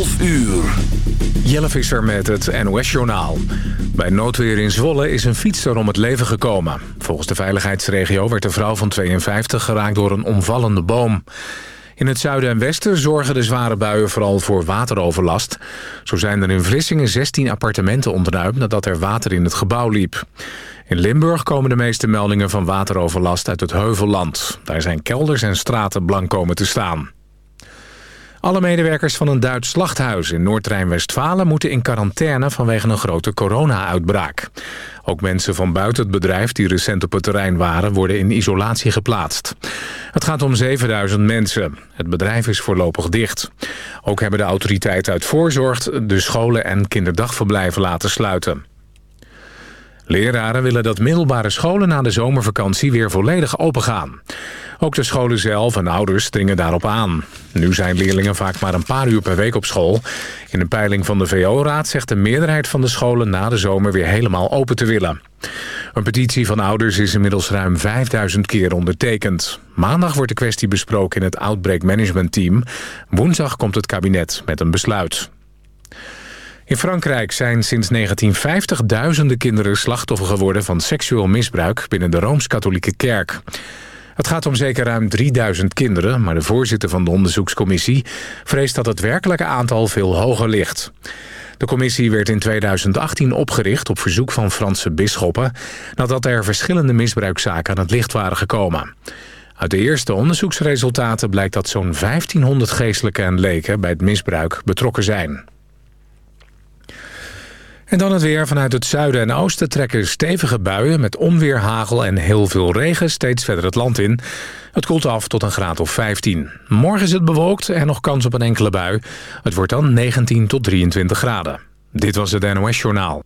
12 uur. Jelle Visser met het NOS-journaal. Bij noodweer in Zwolle is een fietser om het leven gekomen. Volgens de veiligheidsregio werd de vrouw van 52 geraakt door een omvallende boom. In het zuiden en westen zorgen de zware buien vooral voor wateroverlast. Zo zijn er in Vlissingen 16 appartementen ontruimd nadat er water in het gebouw liep. In Limburg komen de meeste meldingen van wateroverlast uit het Heuvelland. Daar zijn kelders en straten blank komen te staan. Alle medewerkers van een Duits slachthuis in Noord-Rijn-Westfalen... moeten in quarantaine vanwege een grote corona-uitbraak. Ook mensen van buiten het bedrijf die recent op het terrein waren... worden in isolatie geplaatst. Het gaat om 7000 mensen. Het bedrijf is voorlopig dicht. Ook hebben de autoriteiten uit voorzorg... de scholen en kinderdagverblijven laten sluiten. Leraren willen dat middelbare scholen na de zomervakantie weer volledig opengaan. Ook de scholen zelf en ouders dringen daarop aan. Nu zijn leerlingen vaak maar een paar uur per week op school. In een peiling van de VO-raad zegt de meerderheid van de scholen na de zomer weer helemaal open te willen. Een petitie van ouders is inmiddels ruim 5000 keer ondertekend. Maandag wordt de kwestie besproken in het Outbreak Management Team. Woensdag komt het kabinet met een besluit. In Frankrijk zijn sinds 1950 duizenden kinderen slachtoffer geworden van seksueel misbruik binnen de Rooms-Katholieke Kerk. Het gaat om zeker ruim 3000 kinderen, maar de voorzitter van de onderzoekscommissie vreest dat het werkelijke aantal veel hoger ligt. De commissie werd in 2018 opgericht op verzoek van Franse bisschoppen... nadat er verschillende misbruikzaken aan het licht waren gekomen. Uit de eerste onderzoeksresultaten blijkt dat zo'n 1500 geestelijke en leken bij het misbruik betrokken zijn. En dan het weer. Vanuit het zuiden en oosten trekken stevige buien... met onweer, hagel en heel veel regen steeds verder het land in. Het koelt af tot een graad of 15. Morgen is het bewolkt en nog kans op een enkele bui. Het wordt dan 19 tot 23 graden. Dit was het NOS Journaal.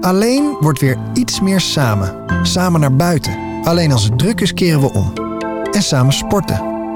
Alleen wordt weer iets meer samen. Samen naar buiten. Alleen als het druk is keren we om. En samen sporten.